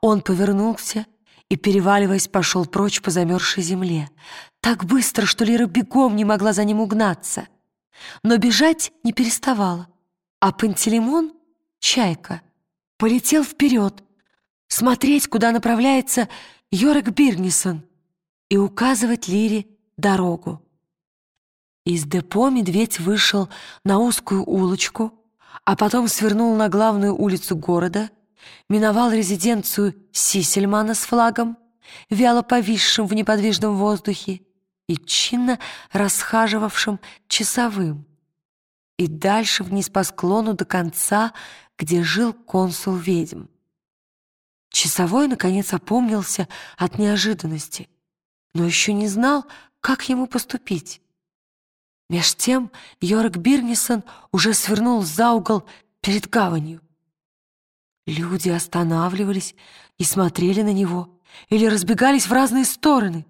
Он повернулся и, переваливаясь, пошел прочь по замерзшей земле. Так быстро, что Лира бегом не могла за ним угнаться. Но бежать не переставала. А Пантелеймон, чайка, полетел вперед, смотреть, куда направляется Йорек Бирнисон, и указывать Лире дорогу. Из депо медведь вышел на узкую улочку, а потом свернул на главную улицу города, миновал резиденцию Сисельмана с флагом, вяло повисшим в неподвижном воздухе, и чинно расхаживавшим часовым, и дальше вниз по склону до конца, где жил консул ведьм. Часовой, наконец, опомнился от неожиданности, но еще не знал, как ему поступить. Меж тем Йорк Бирнисон уже свернул за угол перед гаванью. Люди останавливались и смотрели на него или разбегались в разные стороны.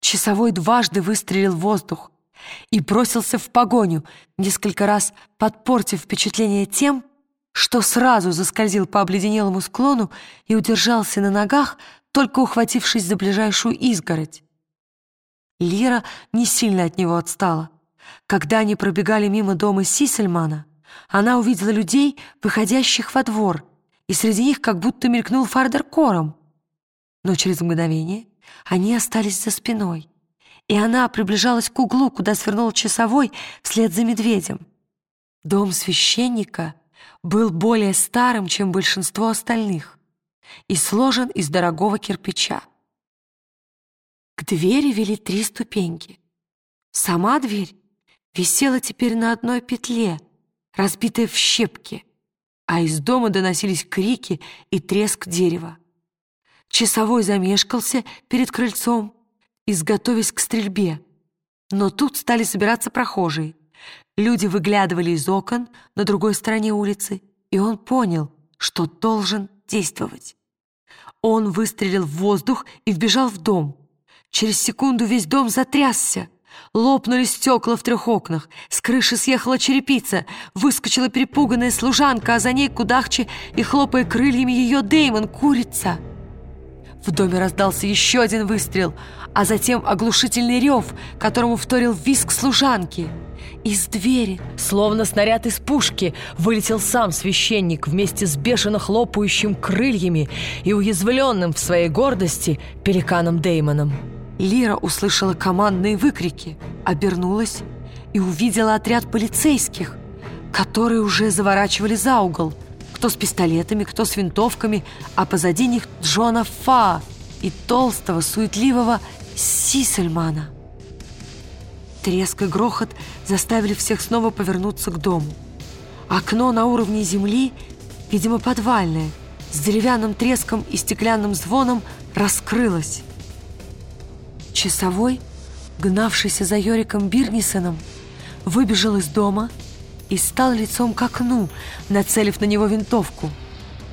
Часовой дважды выстрелил в воздух и бросился в погоню, несколько раз подпортив впечатление тем, что сразу заскользил по обледенелому склону и удержался на ногах, только ухватившись за ближайшую изгородь. Лира не сильно от него отстала. Когда они пробегали мимо дома Сисельмана, она увидела людей, выходящих во двор, и среди них как будто мелькнул Фардер Кором. Но через мгновение они остались за спиной, и она приближалась к углу, куда свернул часовой вслед за медведем. Дом священника был более старым, чем большинство остальных, и сложен из дорогого кирпича. К двери вели три ступеньки. Сама дверь висела теперь на одной петле, разбитая в щепки, а из дома доносились крики и треск дерева. Часовой замешкался перед крыльцом, изготовясь к стрельбе. Но тут стали собираться прохожие. Люди выглядывали из окон на другой стороне улицы, и он понял, что должен действовать. Он выстрелил в воздух и вбежал в дом. Через секунду весь дом затрясся. Лопнули стекла в трех окнах, с крыши съехала черепица, выскочила перепуганная служанка, а за ней кудахчи и, хлопая крыльями, ее Деймон, курица. В доме раздался еще один выстрел, а затем оглушительный рев, которому вторил виск служанки. Из двери, словно снаряд из пушки, вылетел сам священник вместе с бешено хлопающим крыльями и уязвленным в своей гордости пеликаном Деймоном. Лира услышала командные выкрики, обернулась и увидела отряд полицейских, которые уже заворачивали за угол, кто с пистолетами, кто с винтовками, а позади них Джона Фа и толстого, суетливого Сисельмана. Треск и грохот заставили всех снова повернуться к дому. Окно на уровне земли, видимо, подвальное, с деревянным треском и стеклянным звоном раскрылось. Часовой, гнавшийся за Йориком Бирнисоном, выбежал из дома и стал лицом к окну, нацелив на него винтовку.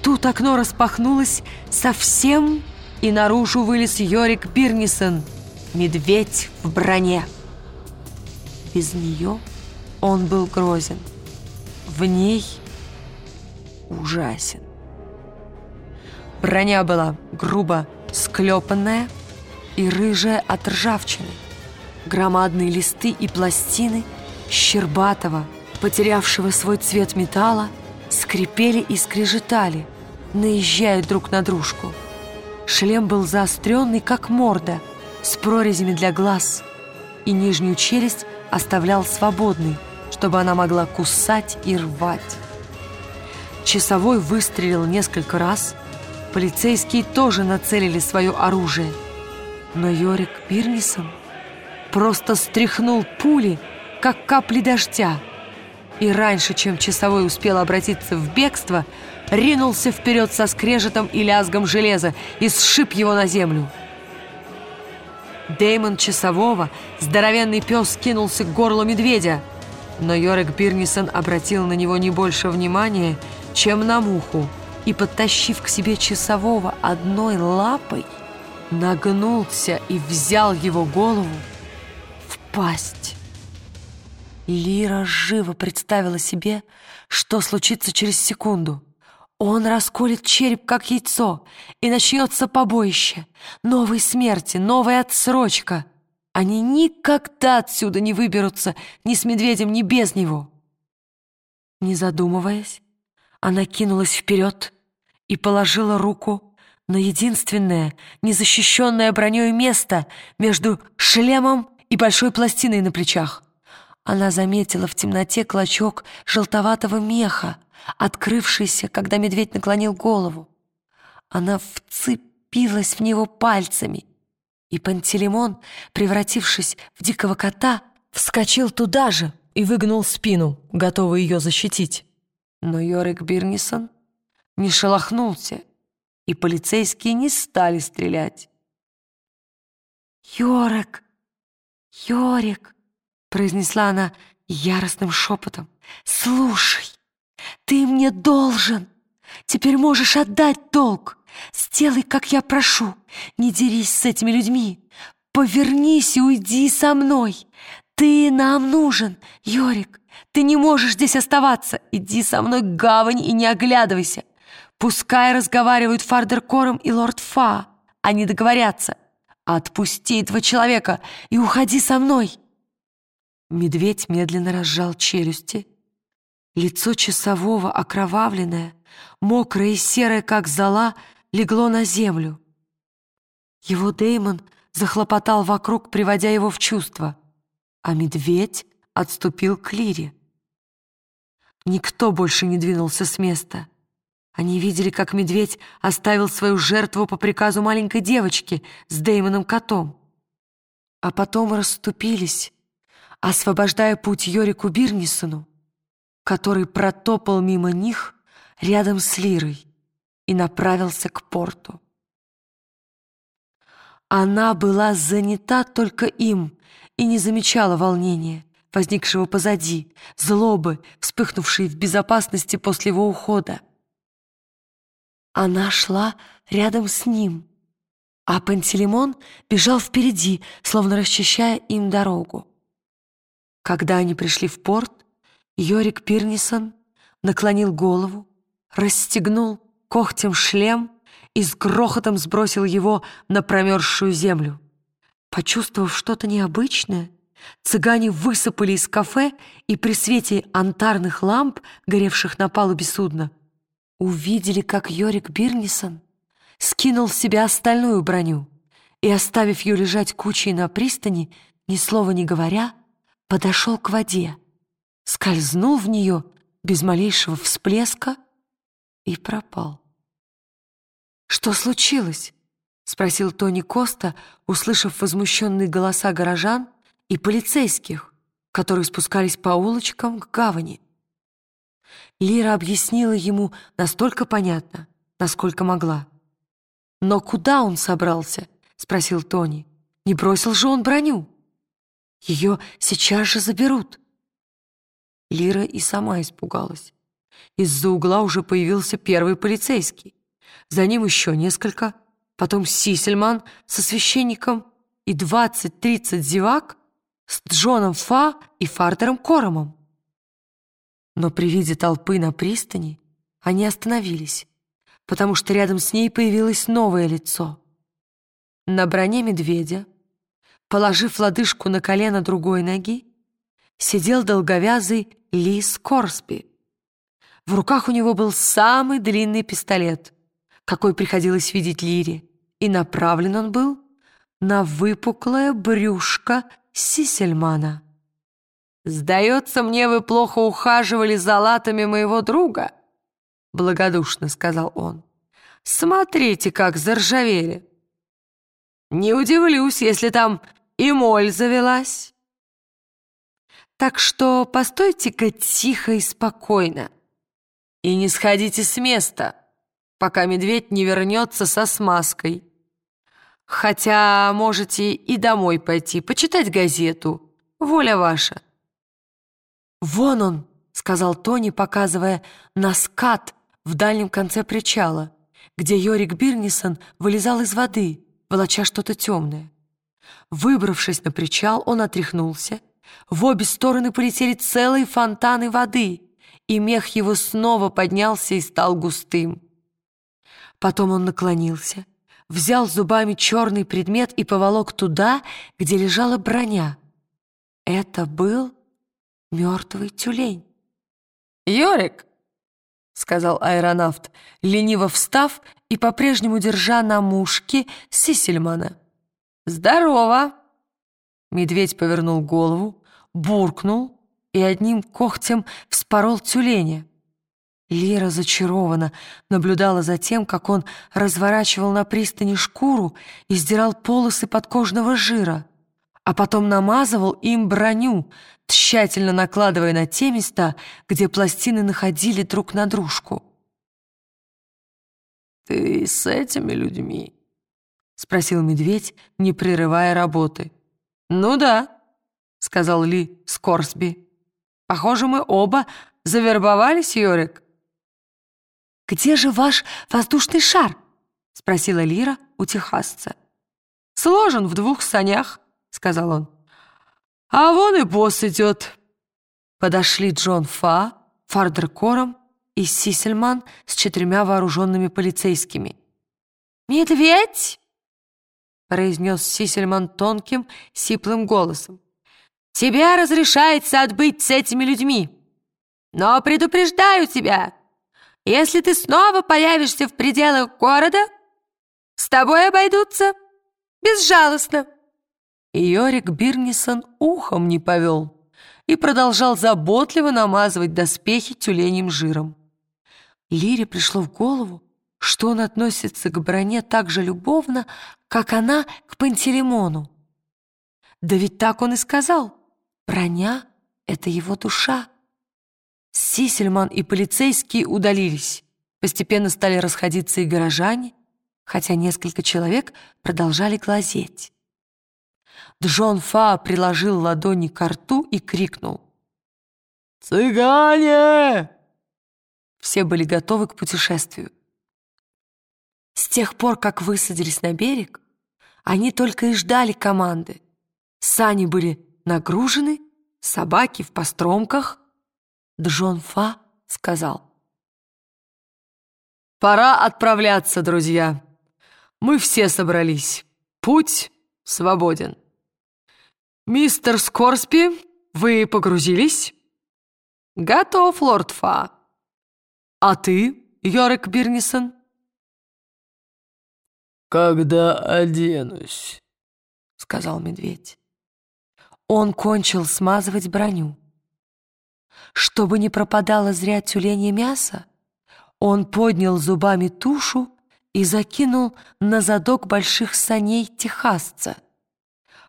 Тут окно распахнулось совсем, и наружу вылез Йорик Бирнисон, медведь в броне. Без нее он был грозен, в ней ужасен. Броня была грубо склепанная, и рыжая от ржавчины. Громадные листы и пластины щербатого, потерявшего свой цвет металла, скрипели и скрежетали, наезжая друг на дружку. Шлем был заостренный, как морда, с прорезями для глаз, и нижнюю челюсть оставлял свободной, чтобы она могла кусать и рвать. Часовой выстрелил несколько раз, полицейские тоже нацелили свое оружие – но Йорик Пирнисон просто стряхнул пули, как капли дождя, и раньше, чем часовой успел обратиться в бегство, ринулся вперед со скрежетом и лязгом железа и сшиб его на землю. Деймон часового, здоровенный пес, кинулся к горлу медведя, но Йорик Бирнисон обратил на него не больше внимания, чем на муху, и, подтащив к себе часового одной лапой, нагнулся и взял его голову в пасть. Лира живо представила себе, что случится через секунду. Он расколет череп, как яйцо, и начнется побоище. Новой смерти, новая отсрочка. Они никогда отсюда не выберутся ни с медведем, ни без него. Не задумываясь, она кинулась вперед и положила руку на единственное, незащищенное броней место между шлемом и большой пластиной на плечах. Она заметила в темноте клочок желтоватого меха, открывшийся, когда медведь наклонил голову. Она вцепилась в него пальцами, и Пантелеймон, превратившись в дикого кота, вскочил туда же и выгнул спину, готовый ее защитить. Но Йорик Бирнисон не шелохнулся, и полицейские не стали стрелять. «Йорик! Йорик!» — произнесла она яростным шепотом. «Слушай, ты мне должен! Теперь можешь отдать долг! Сделай, как я прошу! Не дерись с этими людьми! Повернись и уйди со мной! Ты нам нужен, Йорик! Ты не можешь здесь оставаться! Иди со мной к гавани и не оглядывайся! Пускай разговаривают Фардеркором и Лорд Фа, они договорятся! Отпусти этого человека и уходи со мной!» Медведь медленно разжал челюсти. Лицо часового, окровавленное, мокрое и серое, как зола, легло на землю. Его Деймон захлопотал вокруг, приводя его в чувство, а медведь отступил к Лире. Никто больше не двинулся с места. Они видели, как медведь оставил свою жертву по приказу маленькой девочки с Деймоном котом. А потом расступились, освобождая путь Йорику Бирнисону, который протопал мимо них рядом с Лирой и направился к порту. Она была занята только им и не замечала волнения, возникшего позади, злобы, вспыхнувшей в безопасности после его ухода. Она шла рядом с ним, а Пантелеймон бежал впереди, словно расчищая им дорогу. Когда они пришли в порт, Йорик Пирнисон наклонил голову, расстегнул когтем шлем и с грохотом сбросил его на промерзшую землю. Почувствовав что-то необычное, цыгане высыпали из кафе и при свете антарных ламп, горевших на палубе судна, увидели, как Йорик Бирнисон скинул с себя остальную броню и, оставив ее лежать кучей на пристани, ни слова не говоря, подошел к воде, скользнул в нее без малейшего всплеска и пропал. «Что случилось?» — спросил Тони Коста, услышав возмущенные голоса горожан и полицейских, которые спускались по улочкам к гавани. Лира объяснила ему настолько понятно, насколько могла. «Но куда он собрался?» — спросил Тони. «Не бросил же он броню?» Ее сейчас же заберут. Лира и сама испугалась. Из-за угла уже появился первый полицейский. За ним еще несколько, потом Сисельман со священником и двадцать-тридцать зевак с Джоном Фа и Фартером Коромом. Но при виде толпы на пристани они остановились, потому что рядом с ней появилось новое лицо. На броне медведя Положив лодыжку на колено другой ноги, сидел долговязый Лис Корсби. В руках у него был самый длинный пистолет, какой приходилось видеть Лире, и направлен он был на выпуклое брюшко Сисельмана. «Сдается мне, вы плохо ухаживали за латами моего друга», — благодушно сказал он. «Смотрите, как заржавели. Не удивлюсь, если там и моль завелась. Так что постойте-ка тихо и спокойно. И не сходите с места, пока медведь не вернется со смазкой. Хотя можете и домой пойти, почитать газету. Воля ваша. «Вон он!» — сказал Тони, показывая на скат в дальнем конце причала, где Йорик Бирнисон вылезал из воды, волоча что-то темное. Выбравшись на причал, он отряхнулся. В обе стороны полетели целые фонтаны воды, и мех его снова поднялся и стал густым. Потом он наклонился, взял зубами черный предмет и поволок туда, где лежала броня. Это был мертвый тюлень. «Йорик!» — сказал аэронавт, лениво встав и по-прежнему держа на мушке Сисельмана. «Здорово!» Медведь повернул голову, буркнул и одним когтем вспорол тюленя. Лира зачарованно наблюдала за тем, как он разворачивал на пристани шкуру и сдирал полосы подкожного жира, а потом намазывал им броню, тщательно накладывая на те места, где пластины находили друг на дружку. «Ты с этими людьми?» — спросил медведь, не прерывая работы. «Ну да», — сказал Ли Скорсби. «Похоже, мы оба завербовались, Йорик». «Где же ваш воздушный шар?» — спросила Лира у техасца. «Сложен в двух санях», — сказал он. «А вон и босс идет». Подошли Джон Фа, Фардер Кором и Сисельман с четырьмя вооруженными полицейскими. «Медведь!» — произнес Сисельман тонким, сиплым голосом. «Тебе разрешается отбыть с этими людьми, но предупреждаю тебя, если ты снова появишься в пределах города, с тобой обойдутся безжалостно». И Йорик Бирнисон ухом не повел и продолжал заботливо намазывать доспехи тюленем жиром. Лире пришло в голову, что он относится к броне так же любовно, как она к Пантелеймону. Да ведь так он и сказал. Броня — это его душа. Сисельман и полицейские удалились. Постепенно стали расходиться и горожане, хотя несколько человек продолжали глазеть. Джон Фа приложил ладони к рту и крикнул. «Цыгане!» Все были готовы к путешествию. С тех пор, как высадились на берег, они только и ждали команды. Сани были нагружены, собаки в постромках — Джон Фа сказал. «Пора отправляться, друзья. Мы все собрались. Путь свободен. Мистер Скорспи, вы погрузились?» «Готов, лорд Фа. А ты, Йорек Бирнисон?» «Когда оденусь», — сказал медведь. Он кончил смазывать броню. Чтобы не пропадало зря тюленье мясо, он поднял зубами тушу и закинул на задок больших саней техасца,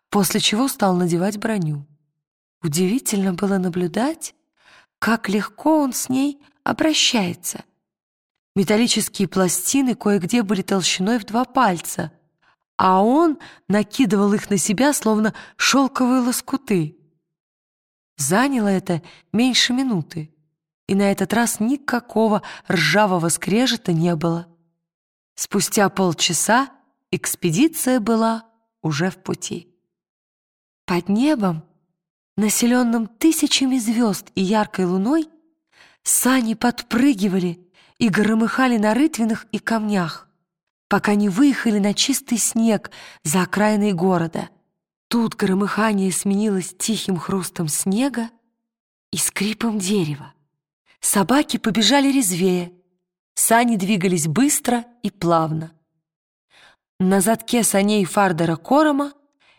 после чего стал надевать броню. Удивительно было наблюдать, как легко он с ней обращается. Металлические пластины кое-где были толщиной в два пальца, а он накидывал их на себя, словно шелковые лоскуты. Заняло это меньше минуты, и на этот раз никакого ржавого скрежета не было. Спустя полчаса экспедиция была уже в пути. Под небом, населенным тысячами звезд и яркой луной, сани подпрыгивали и громыхали на рытвинах и камнях, пока не выехали на чистый снег за окраиной города — Тут громыхание сменилось тихим хрустом снега и скрипом дерева. Собаки побежали резвее, сани двигались быстро и плавно. На задке саней Фардера Корома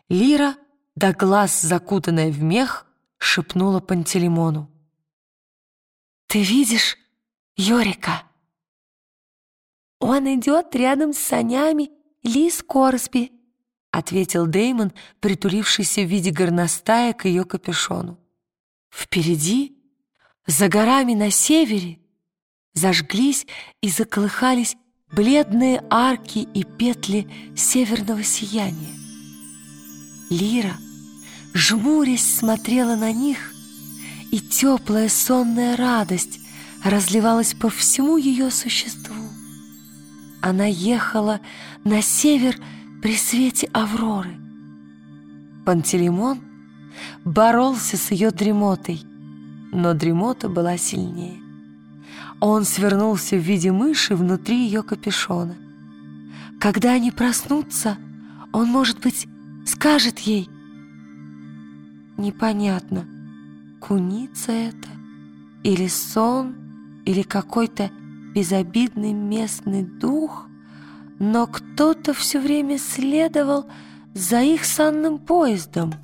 Лира, до глаз закутанная в мех, шепнула Пантелеймону. «Ты видишь Йорика?» «Он идет рядом с санями Лис Корсби», — ответил Деймон, притулившийся в виде горностая к ее капюшону. Впереди, за горами на севере, зажглись и заколыхались бледные арки и петли северного сияния. Лира, жмурясь, смотрела на них, и теплая сонная радость разливалась по всему ее существу. Она ехала на север, при свете Авроры. Пантелеймон боролся с ее дремотой, но дремота была сильнее. Он свернулся в виде мыши внутри ее капюшона. Когда они проснутся, он, может быть, скажет ей. Непонятно, куница это, или сон, или какой-то безобидный местный дух, но кто-то все время следовал за их санным поездом,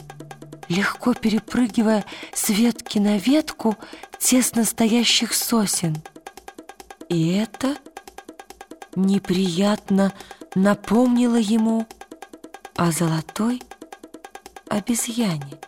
легко перепрыгивая с ветки на ветку тесно стоящих сосен. И это неприятно напомнило ему о золотой обезьяне.